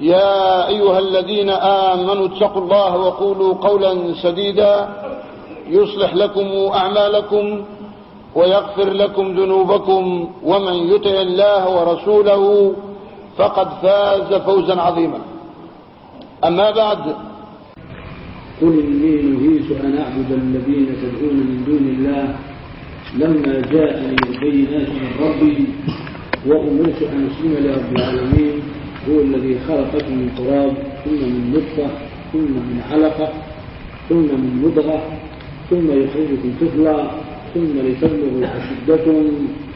يا أيها الذين آمنوا اتقوا الله وقولوا قولا سديدا يصلح لكم أعمالكم ويغفر لكم ذنوبكم ومن يطع الله ورسوله فقد فاز فوزا عظيما. أما بعد قل إني نهيت أن أعبد الذين تدعون من دون الله لما جاءني البينات من ربي وأمرت أن أسلم لرب العالمين. هو الذي خلقكم من تراب ثم من نطفة ثم من علقة ثم من مضغة ثم يخرجكم طفلا ثم لتبلغوا أشدكم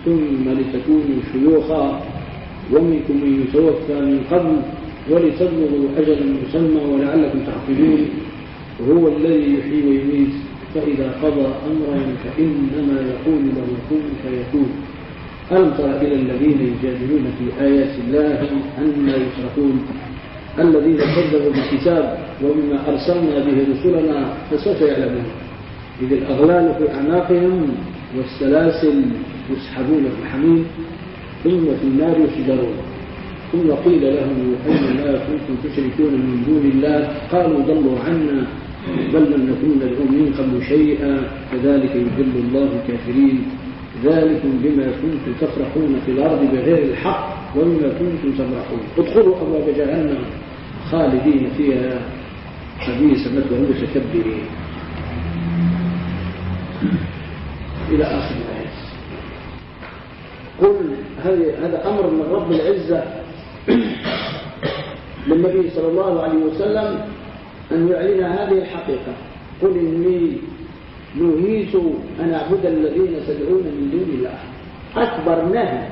ثم لتكونوا شيوخا ومنكم من يتوفى من قبل ولتبلغوا أجلا مسمى ولعلكم تعقلون. هو الذي يحيي ويميت فإذا قضى أمرا فإنما يقول له كن فيكون. ألم تر إلى الذين يجادلون في آيات الله أن يشركون؟ الذين كذبوا بالكتاب وبما أرسلنا به رسلنا فسوف يعلمون. إذ الأغلال في أعناقهم والسلاسل يسحبون في الحميم ثم في النار يسجرون ثم قيل لهم أين ما كنتم تشركون من دون الله؟ قالوا ضلوا عنا بل لم نكن ندعو من قبل شيئا. كذلك يذل الله الكافرين. ذلكم بما كنتم تفرحون في الأرض بغير الحق وبما كنتم تفرحون. ادخلوا أبواب جهنم خالدين فيها. حديث مثوى المتكبرين إلى آخر الآية. قل هذا أمر من رب العزة للنبي صلى الله عليه وسلم أن يعلن هذه الحقيقة. قل إني نهيت أن أعبد الذين تدعون من دون الله. أكبر نهي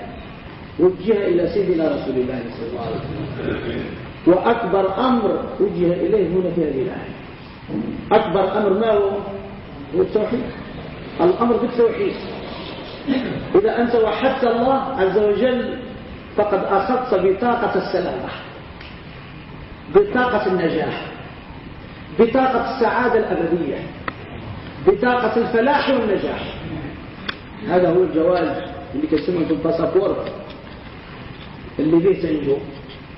وجه إلى سيدنا رسول الله صلى الله عليه وسلم. وأكبر أمر وجه إليه هنا في هذه الآية. أكبر أمر ما هو؟ هو التوحيد. الأمر بالتوحيد. إذا أنت وحدت الله عز وجل فقد أخذت بطاقة السلامة بطاقة النجاح بطاقة السعادة الأبدية. بطاقة الفلاح والنجاح. هذا هو الجواز اللي كسمه في اللي به تنجو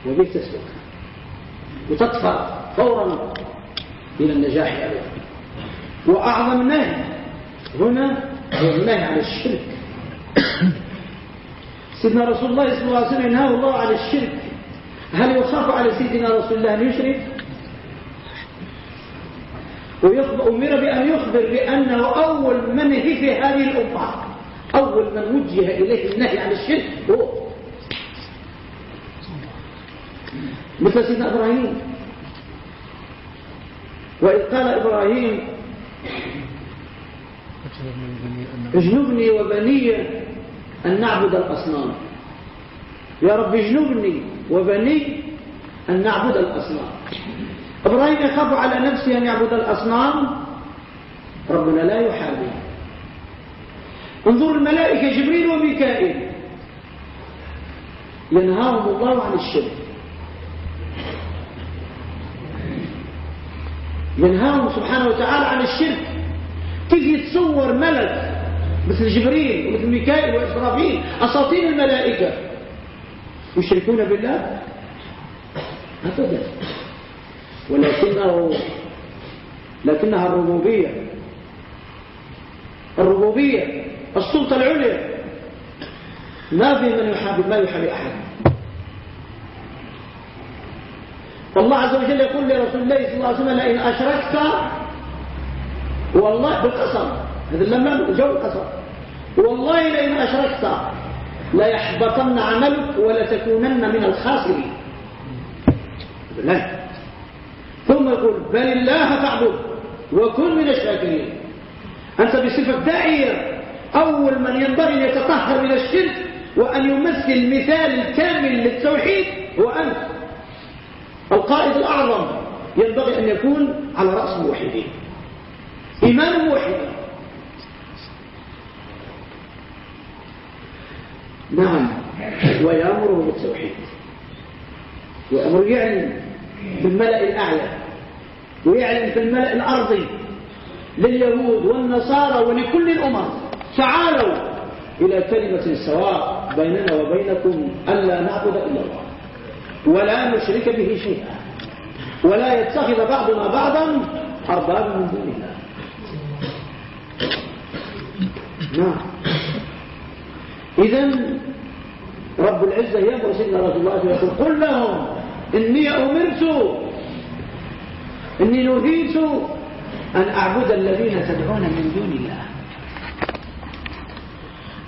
وبه تسلك. وتطفى فورا إلى النجاح أبدا وأعظم نهي هنا هو النهي عن الشرك. سيدنا رسول الله صلى الله عليه وسلم ينهى الله عن الشرك. هل يخاف على سيدنا رسول الله أن يشرك؟ وأمر بأن يخبر بأنه أول من في هذه الأمة. أول من وجه إليه النهي عن الشرك هو. مثل سيدنا إبراهيم. وإذ قال إبراهيم اجنبني وبني أن نعبد الأصنام. يا رب اجنبني وبني أن نعبد الأصنام. إبراهيم يخاف على نفسه أن يعبد الأصنام؟ ربنا لا يحابي انظر الملائكة جبريل وميكائيل. ينهاهم الله عن الشرك. ينهاهم سبحانه وتعالى عن الشرك. تيجي تصور ملك مثل جبريل ومثل ميكائيل وإسرافيل أساطين الملائكة. يشركون بالله؟ أبدا. ولكنه لكنها الربوبية. الربوبية السلطة العليا. ما في من يحابي ما يحابي أحد. فالله عز وجل يقول لرسول الله صلى الله عليه وسلم لئن أشركت والله بالقسم. هذا لما جو القسم. والله لئن أشركت لا يحبطن عملك ولا تكونن من الخاسرين. ثم يقول بل الله فاعبد وكن من الشاكرين. أنت بصفة داعية أول من ينبغي أن يتطهر من الشرك وأن يمثل المثال الكامل للتوحيد هو أنت. القائد الأعظم ينبغي أن يكون على رأس الموحدين. إمام الموحدين نعم ويأمره بالتوحيد. ويأمر يعلم بالملأ الأعلى ويعلم في الملأ الأرضي لليهود والنصارى ولكل الأمم. تعالوا إلى كلمة سواء بيننا وبينكم ألا نعبد إلا الله ولا نشرك به شيئا ولا يتخذ بعضنا بعضا أربابا من دون الله. نعم. إذا رب العزة يأمر سيدنا رسول الله يقول قل لهم إني أمرت إني نهيت أن أعبد الذين تدعون من دون الله.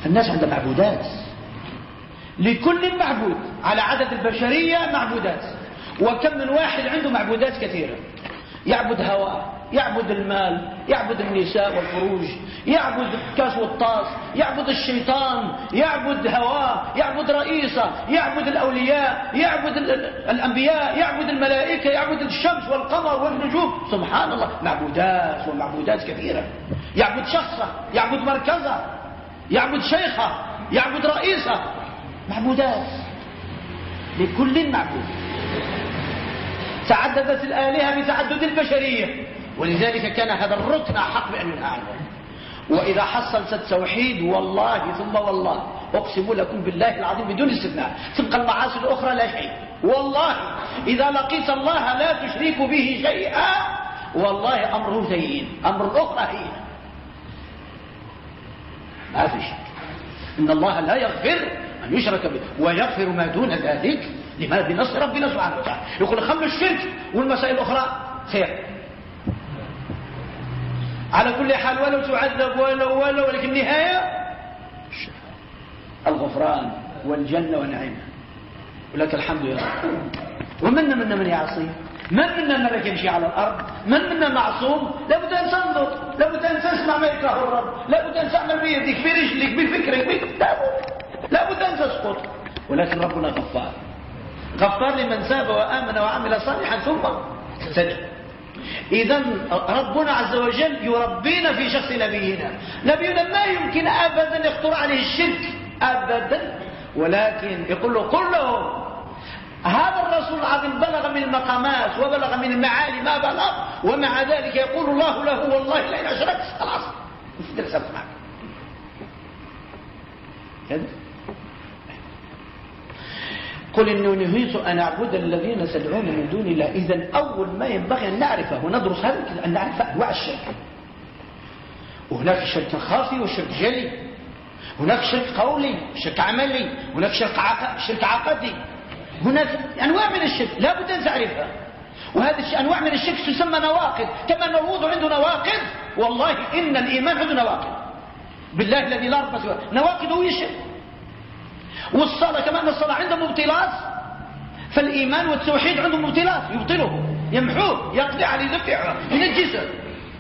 الناس عندها معبودات. لكل معبود على عدد البشرية معبودات. وكم من واحد عنده معبودات كثيرة. يعبد هواه يعبد المال يعبد النساء والفروج يعبد كاس والطاس يعبد الشيطان يعبد هواه يعبد رئيسة يعبد الأولياء يعبد الأنبياء يعبد الملائكة يعبد الشمس والقمر والنجوم. سبحان الله معبودات ومعبودات كثيرة. يعبد شخصة يعبد مركزة يعبد شيخة يعبد رئيسة. معبودات. لكل معبود. تعددت الآلهة بتعدد البشرية. ولذلك كان هذا الركن حق بأن ينعلم وإذا حصلت التوحيد والله ثم والله أقسم لكم بالله العظيم بدون استثناء. تبقى المعاصي الأخرى لا شيء. والله إذا لقيت الله لا تشرك به شيئا والله أمره زين أمر الأخرى هي ما في شك. إن الله لا يغفر أن يشرك به ويغفر ما دون ذلك. لما بنص ربنا سبحانه وتعالى. يقول خلوا الشرك والمسائل الأخرى خير. على كل حال ولو تعذب ولو ولو ولكن النهاية الغفران والجنة ونعيمها ولك الحمد يا رب. ومن منا من يعصي؟ من منا ملك يمشي على الأرض؟ من منا معصوم؟ لابد أن تنظر. لابد أن تسمع ما يكره الرب. لابد أن تعمل بيدك برجلك بفكرك لابد. لابد أن تسقط. ولكن ربنا غفار. غفار لمن ساب وآمن وعمل صالحا ثم سجد إذا ربنا عز وجل يربينا في شخص نبينا. نبينا ما يمكن أبدا يخطر عليه الشرك. أبدا. ولكن يقول له قل له هذا الرسول العظيم بلغ من المقامات وبلغ من المعالي ما بلغ ومع ذلك يقول الله له والله لئن أشركت خلاص كذا قل إنه نهيت أن أعبد الذين تدعون من دون الله. إذا أول ما ينبغي أن نعرفه وندرس هذا أن نعرف أنواع الشرك. وهناك شرك خافي وشرك جلي. هناك شرك قولي شرك عملي. هناك شرك عق... شرك عقدي. هناك أنواع من الشرك لا بد أن تعرفها. وهذه أنواع من الشرك تسمى نواقض. كما الوضوء عنده نواقض والله إن الإيمان عنده نواقض. بالله الذي لا رب سواه. نواقض هو الشرك والصلاة كمان الصلاة عندهم مبطلات فالإيمان والتوحيد عندهم مبطلات يبطله يمحوه يقضي عليه يدفعه ينجسه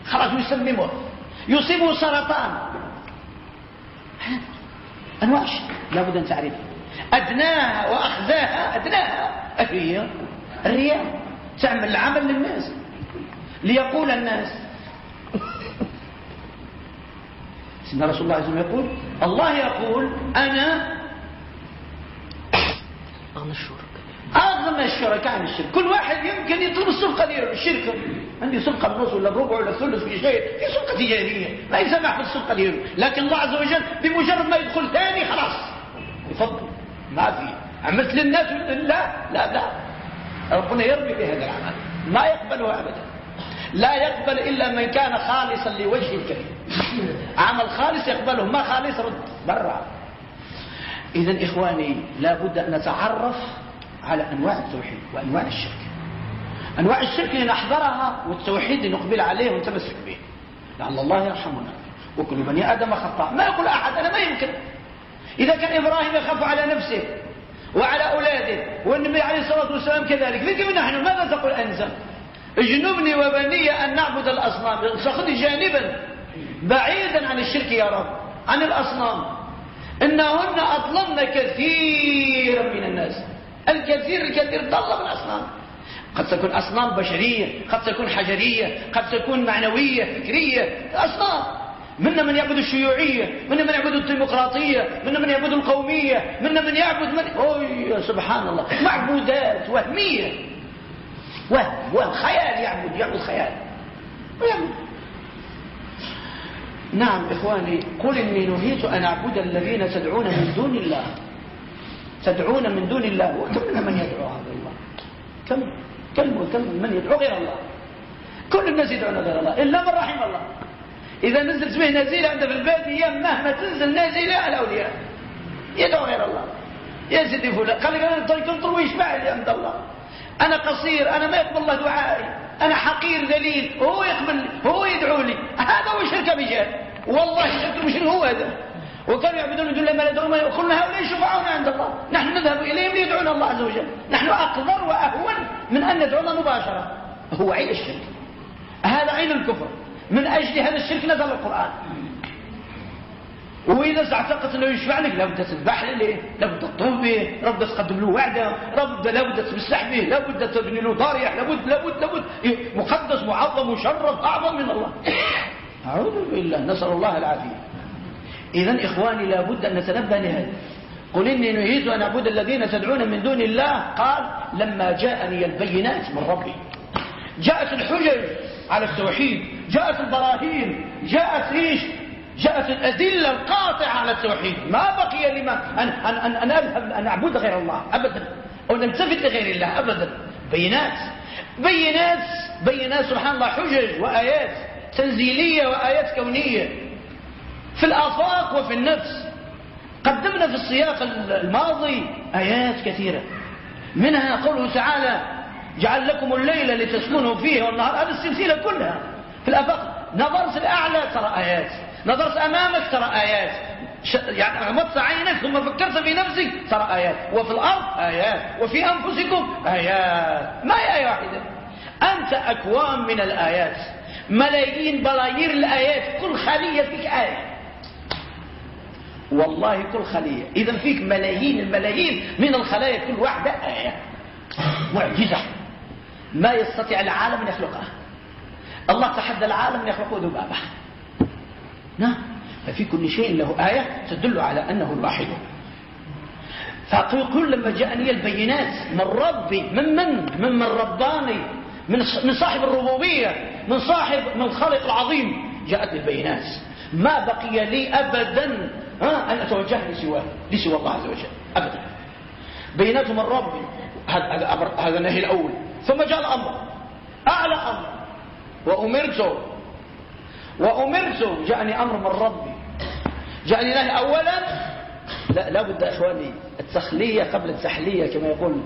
خلاص يسممه. يصيبه سرطان. أنواع لابد أن تعرفها أدناها وأخذاها أدناها. هي الرياء تعمل العمل للناس ليقول الناس. سيدنا رسول الله عليه وسلم يقول الله يقول أنا أغنى الشركاء أغنى الشركاء عن الشرك. كل واحد يمكن يطلب السلقة دي الشركة عندي سلقة النص ولا الربع ولا الثلث في شيء. في سلقة تجارية ما يسمح في السلقة دي. لكن الله عز وجل بمجرد ما يدخل ثاني خلاص. يفضل. ما في. عملت للناس لا؟ لا لا. ربنا يرمي بهذا العمل. ما يقبله أبدا. لا يقبل إلا من كان خالصا لوجه الكريم. عمل خالص يقبله ما خالص رد. برا إذا إخواني لابد أن نتعرف على أنواع التوحيد وأنواع الشرك. أنواع الشرك نحضرها والتوحيد نقبل عليه ونتمسك به. لعل الله يرحمنا. وكل بني آدم خطاء ما يقول أحد أنا ما يمكن. إذا كان إبراهيم يخاف على نفسه وعلى أولاده والنبي عليه الصلاة والسلام كذلك. لكن نحن ماذا تقول أنت اجنبني وبني أن نعبد الأصنام. سخذ جانبا بعيدا عن الشرك يا رب عن الأصنام. إنهن أضللن كثيرا من الناس. الكثير الكثير ضل من الأصنام. قد تكون أصنام بشرية قد تكون حجرية قد تكون معنوية فكرية أصنام. منا من يعبد الشيوعية منا من يعبد الديمقراطية منا من يعبد القومية منا من يعبد من... أوه سبحان الله. معبودات وهمية. وهم وهم خيال يعبد يعبد خيال. ويعبد نعم إخواني قل إني نهيت أن أعبد الذين تدعون من دون الله. تدعون من دون الله وكم من يدعو هذا الله؟ كم؟ كم وكم من يدعو غير الله؟ كل الناس يدعون غير الله إلا من رحم الله. إذا نزلت به نزيلة عند في البادية مهما تنزل نازلة الأولياء يدعو غير الله. يا سيدي فلان قال لك أنا طريق طرويش لي عند الله. أنا قصير أنا ما يقبل الله دعائي. أنا حقير ذليل هو يقبل هو يدعو لي هذا هو الشرك بجهل والله الشرك مش هو هذا. وكانوا يعبدون دون ما يدعون ما هؤلاء شفعاؤنا عند الله. نحن نذهب إليهم ليدعون الله عز وجل. نحن أقدر وأهون من أن ندعو الله مباشرة. هو عين الشرك. هذا عين الكفر. من أجل هذا الشرك نزل القرآن. وإذا اعتقدت أنه يشفع لك لابد تذبح له لابد تطوف به لابد تقدم له وعده لابد لابد تمسح به لابد تبني له ضاريح لابد لابد لابد. مقدس معظم مشرف أعظم من الله. أعوذ بالله نسأل الله العافية. إذا إخواني لابد أن نتنبه لهذا. قل إني نهيت أن أعبد الذين تدعون من دون الله. قال لما جاءني البينات من ربي. جاءت الحجج على التوحيد جاءت البراهين جاءت إيش؟ جاءت الأدلة القاطعة على التوحيد. ما بقي لما أن, أن, أن, أن أذهب أن أعبد غير الله. أبدا. أو نلتفت لغير الله. أبدا. بينات. بينات. بينات. سبحان الله. حجج وآيات تنزيلية وآيات كونية. في الآفاق وفي النفس. قدمنا في السياق الماضي آيات كثيرة. منها قوله تعالى جعل لكم الليل لتسكنوا فيه والنهار. هذه السلسلة كلها. في الآفاق. نظرت الأعلى ترى آيات. نظرت أمامك ترى آيات. يعني أغمضت عينك ثم فكرت في نفسك ترى آيات. وفي الأرض آيات. وفي أنفسكم آيات. ما هي آية واحدة؟ أنت أكوام من الآيات. ملايين بلايير الآيات. كل خلية فيك آية. والله كل خلية. إذا فيك ملايين الملايين من الخلايا كل واحدة آية. معجزة. ما يستطيع العالم أن يخلقها. الله تحدى العالم أن يخلقه ذبابة نعم. ففي كل شيء له آية تدل على أنه الواحد. فأقول لما جاءني البينات من ربي من من؟ من من رباني من من صاحب الربوبية من صاحب من الخالق العظيم. جاءتني البينات. ما بقي لي أبدا ها أن أتوجه لسواه لسوى الله عز وجل. أبدا. بينات من ربي. هذا هذا النهي الأول. ثم جاء الأمر. أعلى أمر. وأمرت وأمرت جاءني أمر من ربي. جاءني الله أولا. لا لابد أخواني التخلية قبل التحلية كما يقول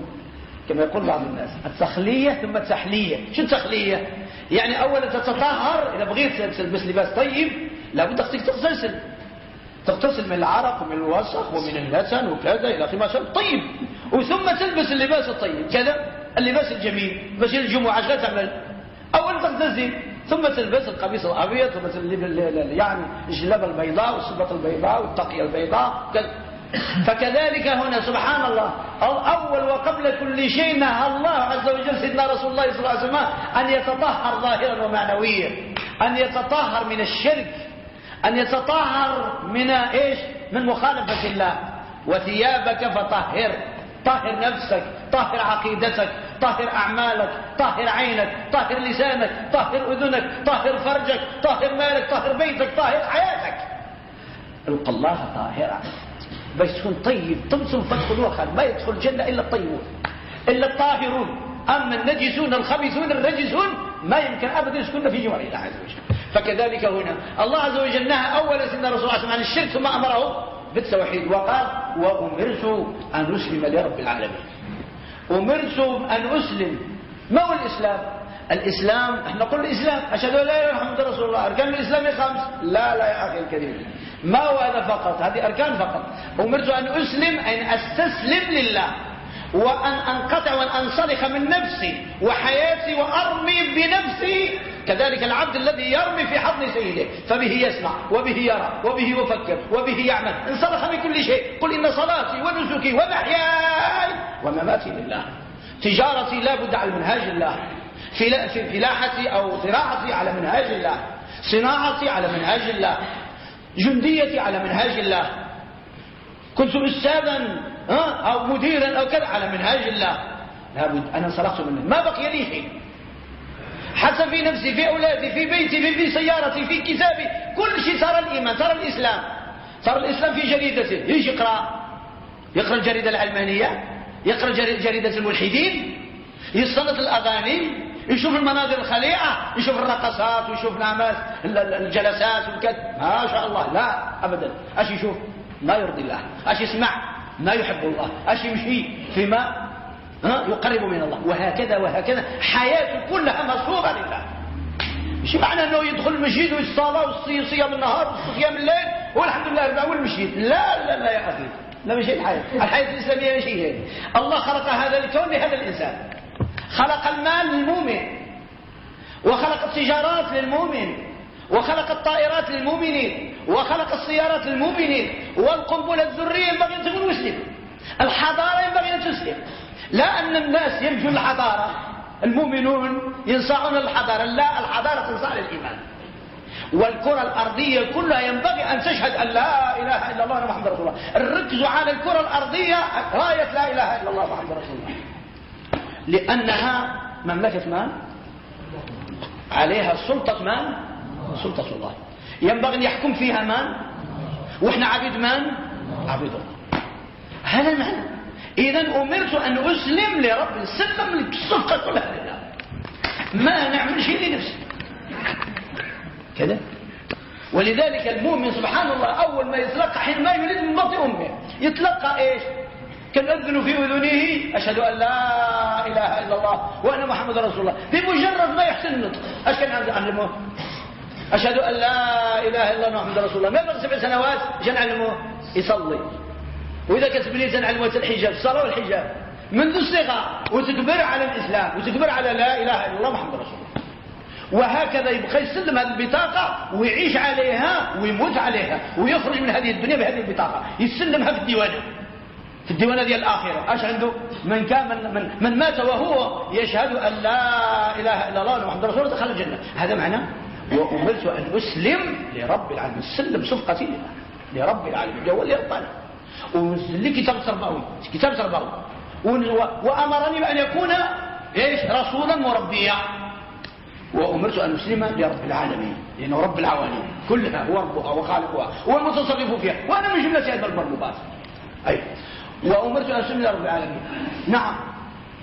كما يقول بعض الناس. التخلية ثم التحلية. شو التخلية؟ يعني أولا تتطهر إذا بغيت تلبس لباس طيب لابد تغتسل. تغتسل من العرق ومن الوسخ ومن النتن وكذا إلى آخره ما شاء طيب. وثم تلبس اللباس الطيب. كذا اللباس الجميل. باش الجمعة عشان تعمل أولا تغتسل. ثم تلبس القميص الأبيض ثم يعني الجلابة البيضاء والسبة البيضاء والتقية البيضاء فكذلك هنا سبحان الله أول وقبل كل شيء نهى الله عز وجل سيدنا رسول الله صلى الله عليه وسلم أن يتطهر ظاهرا ومعنويا أن يتطهر من الشرك أن يتطهر من إيش؟ من مخالفة الله. وثيابك فطهر. طهر نفسك طهر عقيدتك طهر أعمالك طهر عينك طهر لسانك طهر أذنك طهر فرجك طهر مالك طهر بيتك طهر حياتك. القى الله طاهرا باش تكون طيب؟ تمسم فادخلوها خالد ما يدخل الجنة إلا الطيبون. إلا الطاهرون. أما النجسون الخبيثون الرجسون ما يمكن أبدا يسكن في جوار الله عز وجل. فكذلك هنا الله عز وجل نهى أولا سيدنا رسول الله عن الشرك ثم أمره. بالتوحيد. وقال وأمرت أن أسلم لرب العالمين. أمرت أن أسلم. ما هو الإسلام؟ الإسلام إحنا نقول الإسلام. أشهد أن لا إله إلا محمد رسول الله. أركان الإسلام خمس. لا لا يا أخي الكريم. ما هو هذا فقط؟ هذه أركان فقط. أمرت أن أسلم أن أستسلم لله وأن أنقطع وأن أنصلخ من نفسي وحياتي وأرمي بنفسي كذلك العبد الذي يرمي في حضن سيده فبه يسمع وبه يرى وبه يفكر وبه يعمل. انصلخ من كل شيء. قل إن صلاتي ونسكي ومحياي ومماتي لله. تجارتي لا بد على منهاج الله. فلاحتي أو زراعتي على منهاج الله. صناعتي على منهاج الله. جنديتي على منهاج الله. كنت أستاذا أو مديرا أو كذا على منهاج الله. لابد أنا انصرفت منه. ما بقي لي شيء حتى في نفسي في أولادي في بيتي في, في سيارتي في كتابي كل شيء ترى الإيمان ترى الإسلام. ترى الإسلام في جريدته. يجي يقرأ. يقرأ الجريدة العلمانية يقرأ جريدة الملحدين يستنط الأغاني يشوف المناظر الخليعة يشوف الرقصات ويشوف نعمات الجلسات والكذب ما شاء الله. لا أبدا. أش يشوف؟ ما يرضي الله. أش يسمع؟ ما يحب الله. أش يمشي فيما ها؟ يقرب من الله. وهكذا وهكذا. حياته كلها مصوغة لله. مش معنى إنه يدخل المسجد والصلاة والصيام النهار والصيام الليل؟ والحمد لله رب المسجد. لا لا لا يا أخي. لا مش الحياة. الحياة الإسلامية مش هي الله خلق هذا الكون لهذا الإنسان. خلق المال للمؤمن. وخلق التجارات للمؤمن. وخلق الطائرات للمؤمنين. وخلق السيارات للمؤمنين. والقنبلة الذرية ينبغي أن تكون مسلم. الحضارة ينبغي أن تسلم. لا أن الناس ينجوا الحضارة المؤمنون ينصعون الحضارة لا الحضارة تنصع للإيمان والكرة الأرضية كلها ينبغي أن تشهد أن لا إله إلا الله محمد رسول الله الركز على الكرة الأرضية راية لا إله إلا الله محمد رسول الله لأنها مملكة من؟ عليها سلطة من؟ سلطة الله ينبغي أن يحكم فيها من؟ وإحنا عبيد من؟ عبيد الله هذا المعنى إذا أمرت أن أسلم لرب السلم الصفقة كلها لله ما نعمل شيء لنفسي. كذا. ولذلك المؤمن سبحان الله أول ما يتلقى حين ما يريد من بطن أمه يتلقى إيش؟ كالأذن في أذنه؟ أشهد أن لا إله إلا الله وأن محمد رسول الله. بمجرد ما يحسن النطق. أش كان عنده علمه أشهد أن لا إله إلا الله محمد رسول الله. ما يبلغ سبع سنوات؟ جن علمه يصلي. وإذا كانت بنية علمه الحجاب الصلاة والحجاب منذ الصغر وتكبر على الإسلام وتكبر على لا إله إلا الله محمد رسول الله. وهكذا يبقى يسلم هذه البطاقة ويعيش عليها ويموت عليها ويخرج من هذه الدنيا بهذه البطاقة. يسلمها في الديوان. في الديوان ديال الآخرة. أش عنده؟ من كان من, من, من مات وهو يشهد أن لا إله إلا الله محمد رسول الله دخل الجنة. هذا معنى وأمرت أن أسلم لرب العالمين. سلم صفقتي لرب العالمين. جوال يرضى ونزل لي كتاب تربوي كتاب تربوي وأمرني بأن يكون إيش؟ رسولا مربيا. وأمرت أن أسلم لرب العالمين. لأنه رب العوالم. كلها هو ربها وخالقها هو المتصرف فيها. وأنا من جملة هذا المربوبات أي. وأمرت أن أسلم لرب العالمين. نعم.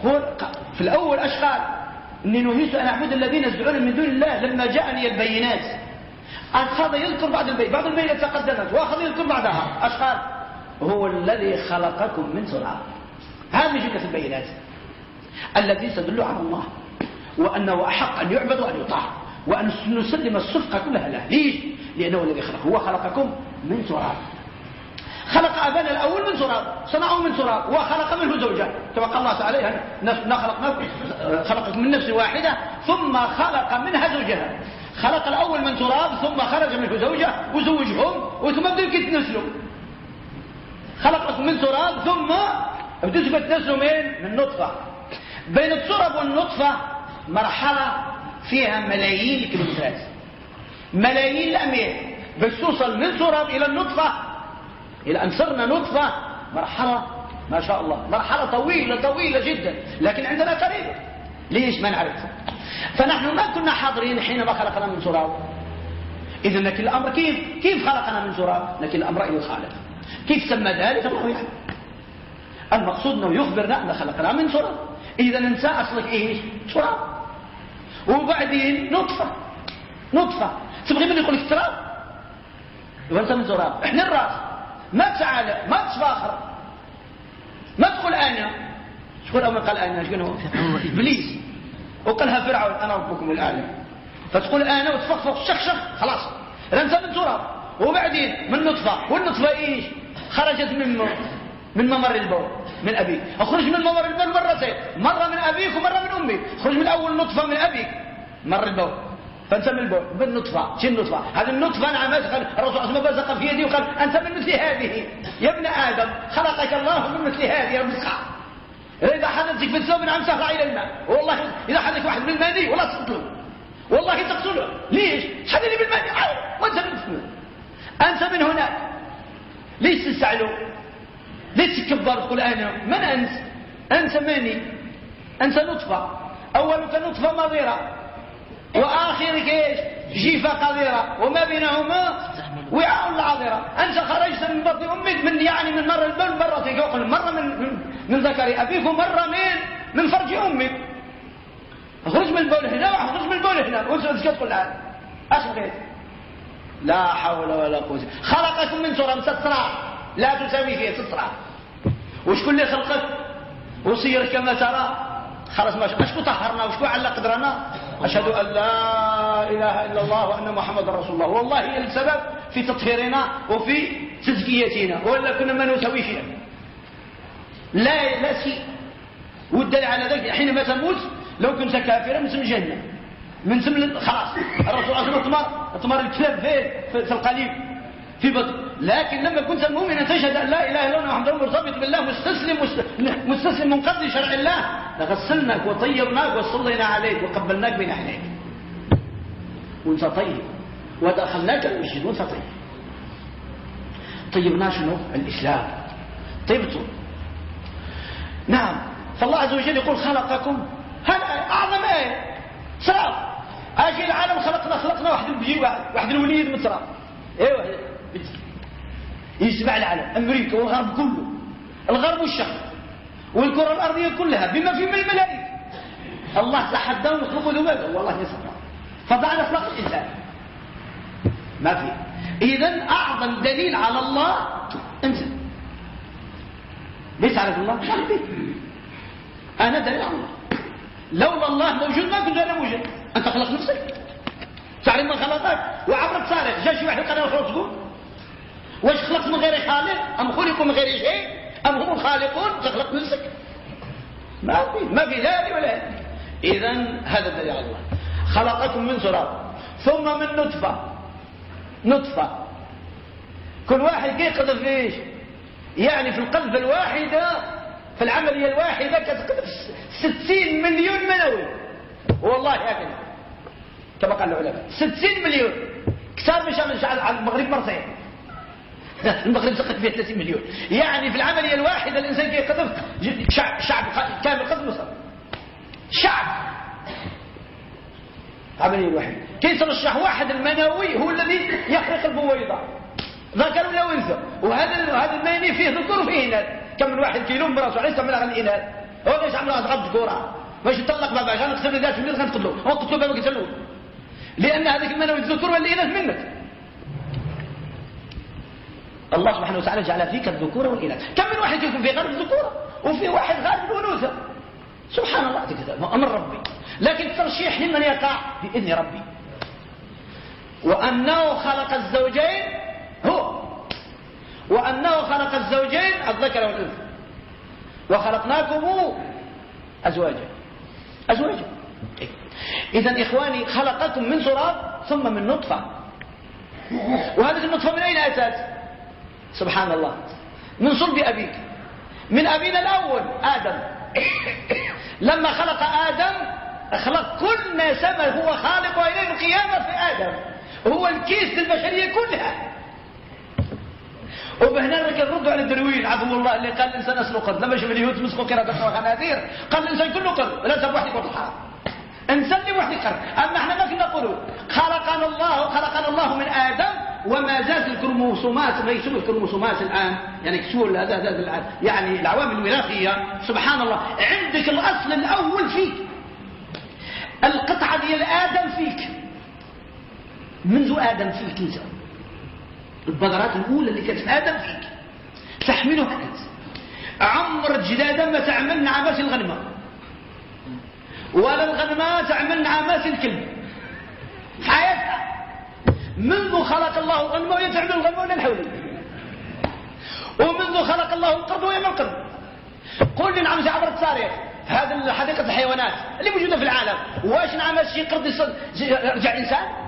قول في الأول أشغال إني نهيت أن أعبد الذين يدعون من دون الله لما جاءني البينات. أخذ يذكر بعد البيت بعض البينات تقدمت وأخذ يذكر بعدها أشغال هو الذي خلقكم من تراب هذه جملة البينات التي تدل على الله وأنه أحق أن يعبد وأن يطاع وأن نسلم الصفقة كلها له. ليش؟ لأنه الذي خلق هو خلقكم من تراب خلق أبانا الأول من تراب صنعه من تراب وخلق منه زوجة. كما قال الله تعالى خلق خلقكم من نفس واحدة ثم خلق منها زوجها. خلق الأول من تراب ثم خرج منه زوجة وزوجهم وثم بدأوا يتنسلوا خلقكم من تراب ثم بدأوا يتنسلوا من من نطفة. بين التراب والنطفة مرحلة فيها ملايين الكيلومترات. ملايين الأميال. بس توصل من تراب إلى النطفة إلى أن صرنا نطفة مرحلة ما شاء الله. مرحلة طويلة طويلة جدا. لكن عندنا قريبة. ليش ما نعرف؟ فنحن ما كنا حاضرين حينما خلقنا من تراب. إذا لكن الأمر كيف؟ كيف خلقنا من تراب؟ لكن الأمر إلى الخالق. كيف سمى ذلك؟ الله يعلم المقصود أنه يخبرنا أن خلقنا من تراب. إذا ننسى أصلك إيش؟ تراب. وبعدين نطفة. نطفة. تبغي من يقول لك تراب؟ وانت من تراب. إحنا الراس. ما تسعى ما تتفاخر ما تقول أنا. شكون من قال أنا؟ شكون هو إبليس. وقالها فرعون أنا ربكم الأعلى. فتقول أنا وتفخفخ شخشخ خلاص. أنت من تراب. وبعدين من نطفة والنطفة إيش؟ خرجت من من ممر البول من أبيك. اخرج من ممر البول مرتين مرة من أبيك ومرة من أمك. اخرج من أول نطفة من أبيك. مر البول. فانسمي البول. بالنطفة. شو النطفة هذه النطفة نعم قال الرسول صلى الله عليه وسلم في يدي وقال أنت من مثل هذه. يا ابن آدم خلقك الله من مثل هذه يا مسخة إذا حدثك في الثوب نعم سهل إلى الماء. والله إذا حدثك واحد بالماني ولا تقتله. والله تقتله. ليش؟ حدثني بالماني وأنت من أنت من هناك. ليش تستعلو؟ ليش تكبر تقول أنا من أنت؟ أنت ماني أنت نطفة. أولك نطفة مضيرة. وآخرك إيش؟ جيفة قذرة. وما بينهما وعاء العذرة. أنت خرجت من بطن أمك من يعني من مرة البل مرة مرة من, من, ذكر أبيك ومرة من من فرج أمك. اخرج من البول هنا واخرج من البول هنا. وانت تقول الآن بغيت لا حول ولا قوة خلقكم من سورة مسترة لا تساوي فيها سترة وشكون اللي خلقك وصيرك كما ترى. خلاص ما أشكو طهرنا؟ وشكو على قدرنا؟ أشهد أن لا إله إلا الله وأن محمد رسول الله. والله هي السبب في تطهيرنا وفي تزكيتنا. وإلا كنا ما نسوي شيئا لا لا شيء. والدليل على ذلك حينما تموت لو كنت كافرا من جهنم. من سم خلاص. الرسول عليه وسلم اطمر الكلاب في في القليب في بطن. لكن لما كنت مؤمنا تشهد أن لا إله إلا الله محمد مرتبط بالله مستسلم مستسلم منقذ لشرع الله لغسلناك وطيرناك وصلينا عليك وقبلناك بين أهليك. وأنت طيب. ودخلناك المسجد وأنت طيب. طيبنا شنو؟ الإسلام. طيبتم نعم. فالله عز وجل يقول خلقكم. هذا أعظم آية. سراب أجي العالم خلقنا خلقنا واحد بيجي واحد الوليد من سراب إيوه. يجمع العالم. أمريكا والغرب كله. الغرب والشرق. والكرة الأرضية كلها. بما في من الملائكة. الله تحداهم يخلقوا ذبابا والله يسمع فضعنا خلق الإنسان. ما في. اذا أعظم دليل على الله أنت. ليس على الله. أنا دليل على الله. لولا الله موجود ما كنت أنا موجود. أنت خلق نفسك. تعرف من خلقك. وعبرك صالح جاء شي واحد قال أنا خلق واش خلقت من غير خالق؟ أم خلقوا من غير شيء؟ أم هم الخالقون؟ تخلق نفسك. ما في ما في ذلك ولا اذا هذا دليل الله. خلقكم من تراب. ثم من نطفة. نطفة. كل واحد كيقذف إيش؟ يعني في القذفه الواحدة في العملية الواحده كتقذف 60 مليون منوي والله هكذا كما قال العلماء 60 مليون. كثار من شعب على المغرب مرتين. المغرب سقط فيه 30 مليون. يعني في العملية الواحدة الإنسان كيقذف شعب, شعب كامل قد مصر شعب. عملية الواحدة كيترشح واحد المنوي هو الذي يخرق البويضة. ذكر ولا انثى وهذا هذا الماني فيه ذكر وفيه اناث كم من واحد كيلو براسه علاش تعمل على الإناث. هو ليش عملوا غد ذكوره باش يطلق بابا عشان نقتل ذات وليد غنقتلو هو قتلو بابا قتلو لأن هذاك المنوي الذكور والاناث منك. الله سبحانه وتعالى جعل فيك الذكورة والإناث. كم من واحد يكون في غالب الذكورة وفي واحد غالب الأنوثة؟ سبحان الله هذا أمر ربي. لكن الترشيح لمن يقع؟ بإذن ربي. وأنه خلق الزوجين هو. وأنه خلق الزوجين الذكر والأنثى. وخلقناكم أزواجا. أزواجا. إذا إخواني خلقكم من تراب ثم من نطفة. وهذه النطفة من أين أتت؟ سبحان الله. من صلب أبيك. من أبينا الأول آدم. لما خلق آدم خلق كل ما سمى هو خالق وإليه القيامة في آدم. هو الكيس للبشرية كلها. وبهنا لك الرد على الدروين عفو الله اللي قال الإنسان أسلو قرد لما شوف اليهود مسكوا كرة وخنازير قال الإنسان كله قرد لا سب واحد يقول الحرام إنسان لي واحد قرد أما إحنا ما كنا نقولوا. خلقنا الله خلقنا الله من آدم وما زالت الكروموسومات ما يسمى الكروموسومات الآن. يعني كسول هذا هذا يعني العوامل الوراثية. سبحان الله. عندك الأصل الأول فيك. القطعة ديال آدم فيك. منذ آدم فيك انت البذرات الأولى اللي كانت في آدم فيك تحملها أنت عمر جدادا ما تعمل نعمات الغنمة ولا الغنمة تعمل نعامات الكلب في حياتها منذ خلق الله الغنم وهي تعمل الغنم ولا الحول ومنذ خلق الله القرد وهي القرد قول لي نعم عبر التاريخ هذا حديقة الحيوانات اللي موجودة في العالم واش نعم شي قرد يرجع إنسان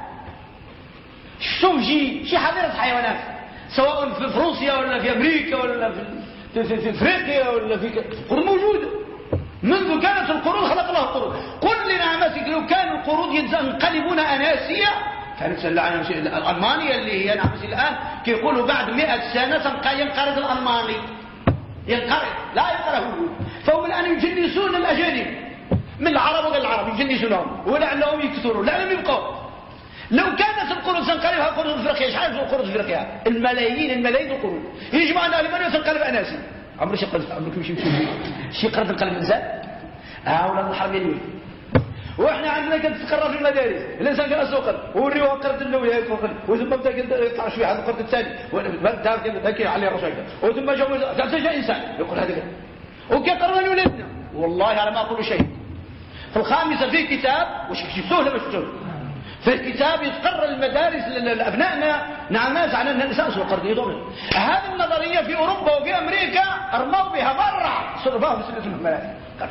شوف شي حظيرة حيوانات سواء في روسيا ولا في أمريكا ولا في في, في, إفريقيا ولا في موجودة. منذ كانت القرود خلق الله القرود قل مثلا لو كان القرود ينقلبون اناسيا كانت الالمانيا اللي هي نعم الآن كيقولوا بعد 100 سنة ينقرض الألماني. ينقرض. لا ينقرض. فهم الآن يجنسون الأجانب. من العرب وغير العرب يجنسونهم. ولعلهم يكثروا لعلهم يبقوا. لو كانت القرود تنقلبها قرود افريقيا شحال في القرود افريقيا الملايين الملايين القرود. يجمع أن ألمانيا تنقلب أناسي. عمرك شي قرد عمرك مشي شي قرد تنقلب انسان آه ولا الحرمين وين وإحنا عندنا كنتقرر في المدارس. الإنسان كان سوقا وريوه قرد الاولى وثم بدأ يطلع شوية هذا القرد الثاني. كذا عليه وثم جا جا إنسان. يقول هذا وكيقرر ولادنا والله أنا ما أقول شيء. في الخامسة في كتاب واش شفتوه ولا ما شفتوه؟ في الكتاب يتقرر المدارس لأبنائنا نعم ناس على أن الإنسان سوى قرد يضمن هذه النظرية في أوروبا وفي أمريكا أرموا بها برا صرفوها في سنة المدارس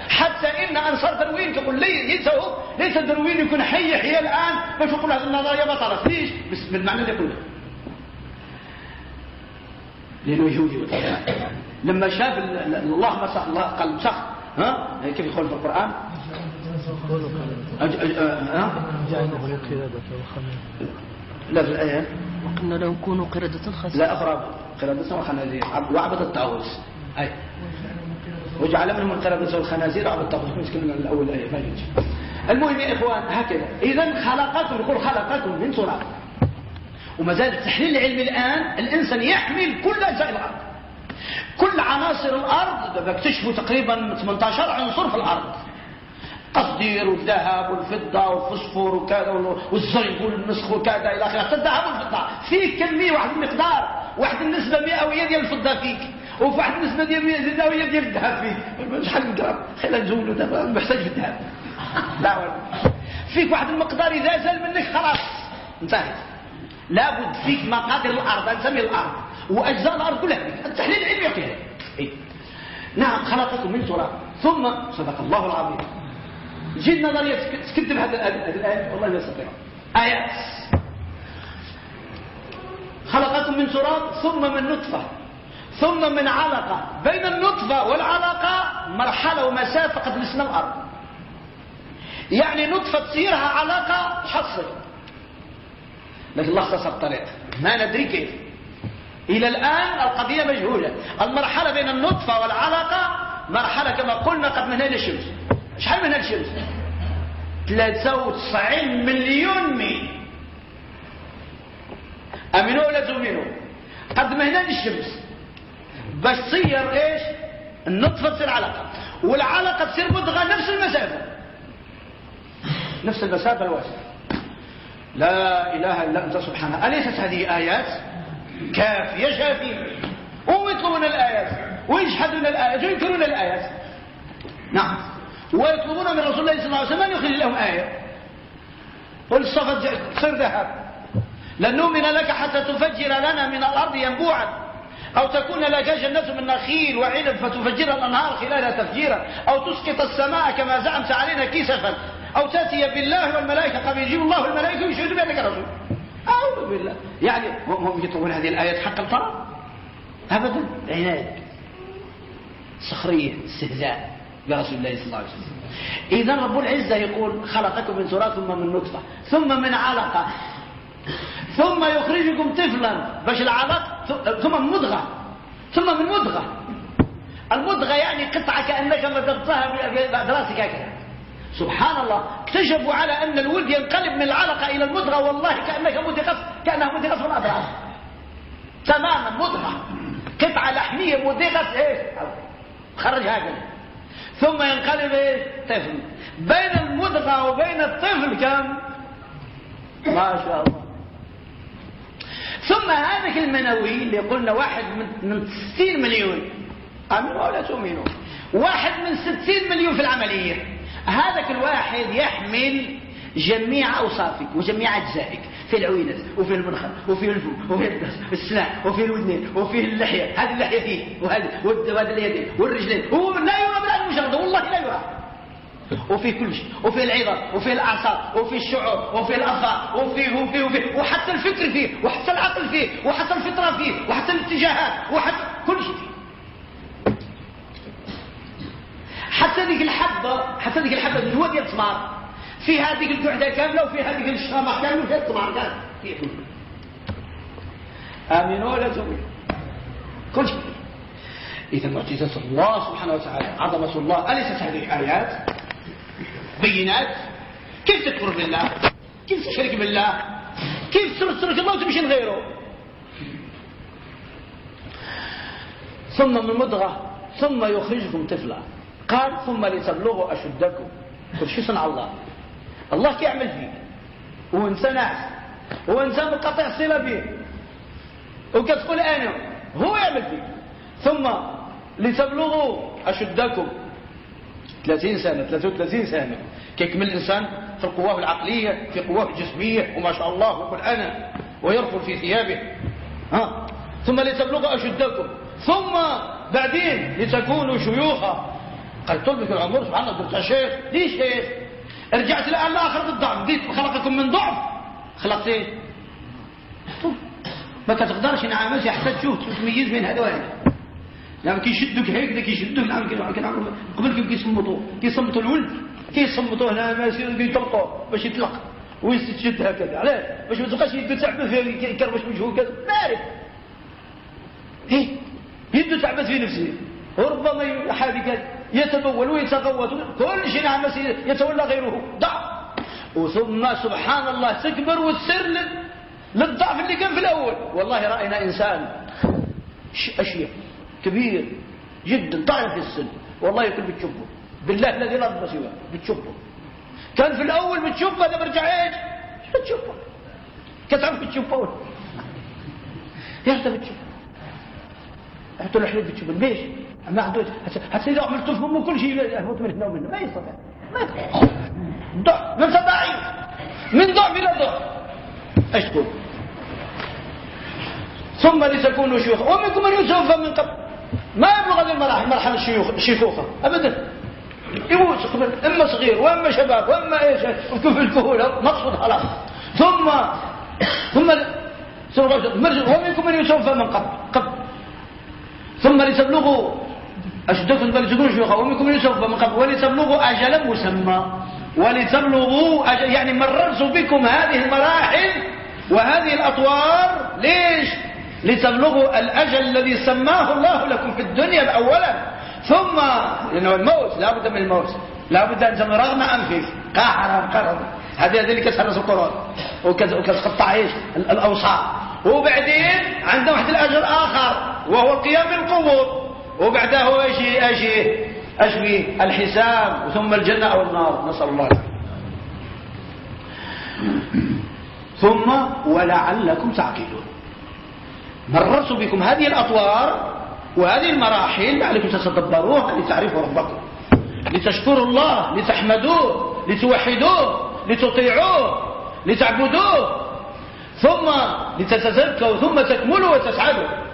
حتى إن أنصار دروين تقول لي ليس هو ليس دروين يكون حي يحيى الآن. باش يقول هذه النظرية؟ بطلت ليش؟ بس بالمعنى اللي قلنا لأنه يهودي لما شاف الله مسخ الله قلب سخ ها؟ كيف يقول في القرآن؟ لا في الآية. وقلنا لهم كونوا قردة خاسئة لا أخرى قردة وخنازير وعبد الطاووس. أي. وجعل منهم القردة والخنازير. وعبد الطاووس. نتكلم عن الأول آية. ما يجي المهم يا إخوان هكذا. إذا خلقكم يقول خلقكم من تراب. وما زال التحليل العلمي الآن الإنسان يحمل كل أجزاء الأرض. كل عناصر الأرض بكتشفوا تقريبا 18 عنصر في الأرض. قصدير والذهب والفضة والفوسفور وكذا والزنك والمسخ وكذا إلى آخره. الذهب والفضة. فيه كمية واحد المقدار. واحد النسبة مئوية ديال الفضة فيك. وفي واحد النسبة مئوية ديال الذهب فيك. شحال من جرام خلينا نزولوا دابا. محتاج في الذهب. لا فيك واحد المقدار إذا زال منك خلاص. انتهت. لابد فيك مقادير الأرض. نسمي الأرض. وأجزاء الأرض كلها فيك. التحليل العلمي يعطيها؟ نعم خلقكم من تراب. ثم صدق الله العظيم. جيد نظرية تكذب هذه الآية والله لا يستطيع آيات. خلقكم من تراب ثم من نطفة ثم من علقة. بين النطفة والعلقة مرحلة ومسافة قد لسنا الأرض. يعني نطفة تصيرها علاقة تحصل لكن الله اختصر الطريق. ما ندري كيف. إلى الآن القضية مجهولة. المرحلة بين النطفة والعلقة مرحلة كما قلنا قد منها الشمس. شحال من الشمس 93 مليون ميل. امنوا ولا تؤمنوا قد مهنا الشمس باش تصير إيش؟ النطفة تصير علقة. والعلقة تصير مضغه نفس المسافة. نفس المسافة الواسعه لا إله إلا أنت سبحانه. أليست هذه آيات؟ كافية شافية. هم يطلبون الآيات ويجحدون الآيات وينكرون الآيات. نعم. ويطلبون من رسول الله صلى الله عليه وسلم أن يخرج لهم آية. قل الصفة تصير ذهب. لن نؤمن لك حتى تفجر لنا من الأرض ينبوعا. أو تكون لك جنة من نخيل وعنب فتفجر الأنهار خلالها تفجيرا. أو تسقط السماء كما زعمت علينا كسفا. أو تأتي بالله والملائكة قد يجيب الله الملائكة ويشهد بأنك رسول. أعوذ بالله. يعني هم يطلبون هذه الآيات حق الفرق أبدا. عناد سخرية استهزاء. برسول الله صلى الله عليه وسلم. إذا رب العزة يقول خلقكم من تراب ثم من نطفة ثم من علقة ثم يخرجكم طفلا باش العلق ثم من مضغة ثم من مضغة. المضغة يعني قطعة كأنك مضغتها براسك هكذا. سبحان الله اكتشفوا على أن الولد ينقلب من العلقة إلى المضغة والله كأنك مدغس كأنها من الأضراس تماما مضغة. قطعة لحمية مدغس إيه؟ خرج هكذا. ثم ينقلب إيه؟ طفل. بين المضغة وبين الطفل كم؟ ما شاء الله. ثم هذاك المنوي اللي قلنا واحد من 60 مليون. امنوا ولا تؤمنوا واحد من 60 مليون في العملية. هذاك الواحد يحمل جميع أوصافك وجميع أجزائك في العوينة وفي المنخر وفي الفم وفي السنان وفي الودنين وفي اللحية هذه اللحية فيه وهذه وهذه اليدين والرجلين هو لا يرى بالعين المجرد والله لا يرى. وفي كل شيء وفي العظام وفي الأعصاب وفي الشعور وفي الاظفار وفيه وفيه وفيه وحتى الفكر فيه وحتى العقل فيه وحتى الفطرة فيه وحتى الاتجاهات وحتى كل شيء. حتى ذيك الحبة حتى ذيك الحبة اللي هو ديال الثمار في هذه القعده كاملة وفي هذه الشرمه كاملة وفي الثمار كامل امنوا ولا تؤمنوا كل شيء. إذا معجزة الله سبحانه وتعالى عظمة الله أليست هذه ايات بينات؟ كيف تكفر بالله؟ كيف تشرك بالله؟ كيف تترك الله وتمشي لغيره ثم من مضغة ثم يخرجكم طفلا. قال ثم لتبلغوا أشدكم. كل شيء صنع الله؟ الله كيعمل هو انسان ناس. هو انسان منقطع صلة به وكتقول أنا هو يعمل فيه ثم لتبلغوا أشدكم. 30 سنة 33 سنة. كيكمل الإنسان في القوة العقلية في قواه الجسمية وما شاء الله ويقول أنا ويرفض في ثيابه. ها؟ ثم لتبلغ أشدكم. ثم بعدين لتكونوا شيوخا. قال طلبك العمر سبحان الله قلت شيخ ليش شيخ؟ رجعت الآن لآخر الضعف بديت خلقكم من ضعف. خلقت إيه؟ ما كتقدرش نعمل حتى تشوف تميز بين هذا وهذا نعم كيشدوك هيك كيشدوك نعم كنعملوا قبل كيف كيصمتوا؟ كيصمتوا الولد؟ كيصمتوا هنا ما كيطلقوا باش يطلق. ويستشد هكذا. علاش باش ما تبقاش يدو تعبث يكربش وجهه كذا. عارف إيه؟ يدو تعبث في نفسه. وربما حادث يتبول ويتغوط. كل شيء نعم يتولى غيره. ضعف وثم سبحان الله تكبر وتسر للضعف اللي كان في الأول. والله رأينا إنسان اشياء كبير جدا طالع في السن. والله يكون بتشبه. بالله الذي لا رب سواه بتشبه. كان في الأول بتشبه ده برجع إيش؟ بتشبه. كتعرف بتشبه أخي بتشبه. حتى الحليب بتشبه ليش ما عنده حتى اذا عملت فمه كل شيء يهبط منه منه ما يستطيع ما يستطيع من ضعيف من ضعف إلى ضعف إيش تقول ثم لتكونوا شيوخا ومنكم من يتوفى من قبل ما يبلغ هذه المراحل مرحلة الشيوخ الشيخوخة أبدا يموت إما صغير وإما شباب وإما إيش وكيف الكهولة مقصود خلاص ثم ثم ومنكم من يتوفى من قبل قبل ثم لتبلغوا. أشدكم بل تكونوا شيوخا ومنكم من يتوفى من قبل ولتبلغوا أجلا مسمى. ولتبلغوا أجل يعني مررت بكم هذه المراحل وهذه الأطوار. ليش؟ لتبلغوا الأجل الذي سماه الله لكم في الدنيا أولا. ثم لأنه الموت لا بد من الموت. لا بد أن تمر رغم أنفك. قهرا قهرا هذه اللي كتهرس القرآن. وكتقطع إيش؟ الأوصاف. وبعدين عنده واحد الأجل آخر. وهو القيام بالقبور وبعده إيش إيش إيش الحساب ثم الجنة أو النار. نسأل الله ثم ولعلكم تعقلون. مررت بكم هذه الأطوار وهذه المراحل لعلكم تتدبروها لتعرفوا ربكم. لتشكروا الله لتحمدوه لتوحدوه لتطيعوه لتعبدوه. ثم لتتزكوا ثم تكملوا وتسعدوا.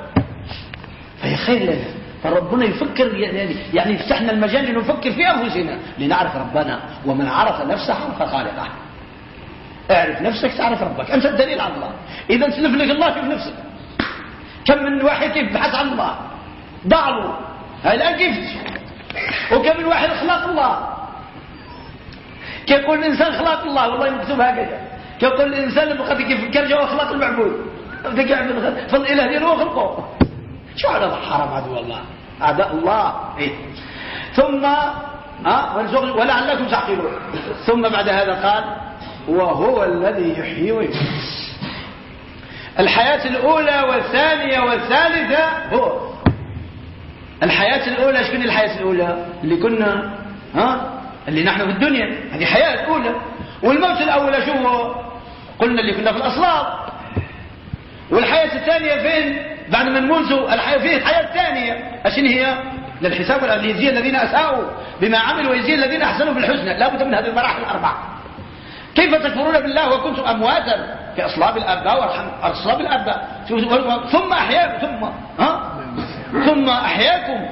فهي خير لنا. فربنا يفكر يعني, يعني يفتحنا المجال لنفكر في أنفسنا لنعرف ربنا ومن عرف نفسه عرف خالقه. اعرف نفسك تعرف ربك. أنت الدليل على الله. إذا تلف لك الله في نفسك؟ كم من واحد كيف بحث عن الله؟ هاي الآن كيف؟ وكم من واحد خلق الله؟ كيقول الإنسان خلق الله؟ والله مكتوب هكذا. كيقول الإنسان بقى يفكر جوا خلق المعبود؟ فالإله ديالو خلقه شو هذا حرام هذا والله؟ أعداء الله. إيه. ثم ها ولعلكم تعقلون. ثم بعد هذا قال وهو الذي يحيي ويميت. الحياة الأولى والثانية والثالثة هو. الحياة الأولى شكون الحياة الأولى؟ اللي كنا ها اللي نحن في الدنيا. هذه حياة أولى والموت الأولى شو هو؟ قلنا اللي كنا في الأصلاب والحياة الثانية فين؟ بعد ما نموت الحياة فيه الحياة الثانية أشن هي؟ للحساب ليجزي الذين أساءوا بما عملوا ويجزي الذين أحسنوا بالحسنى لا بد من هذه المراحل الأربعة. كيف تكفرون بالله وكنتم أمواتا في أصلاب الأباء وارحم أصلاب الأباء. ثم أحياكم. ثم ها؟ ثم أحياكم.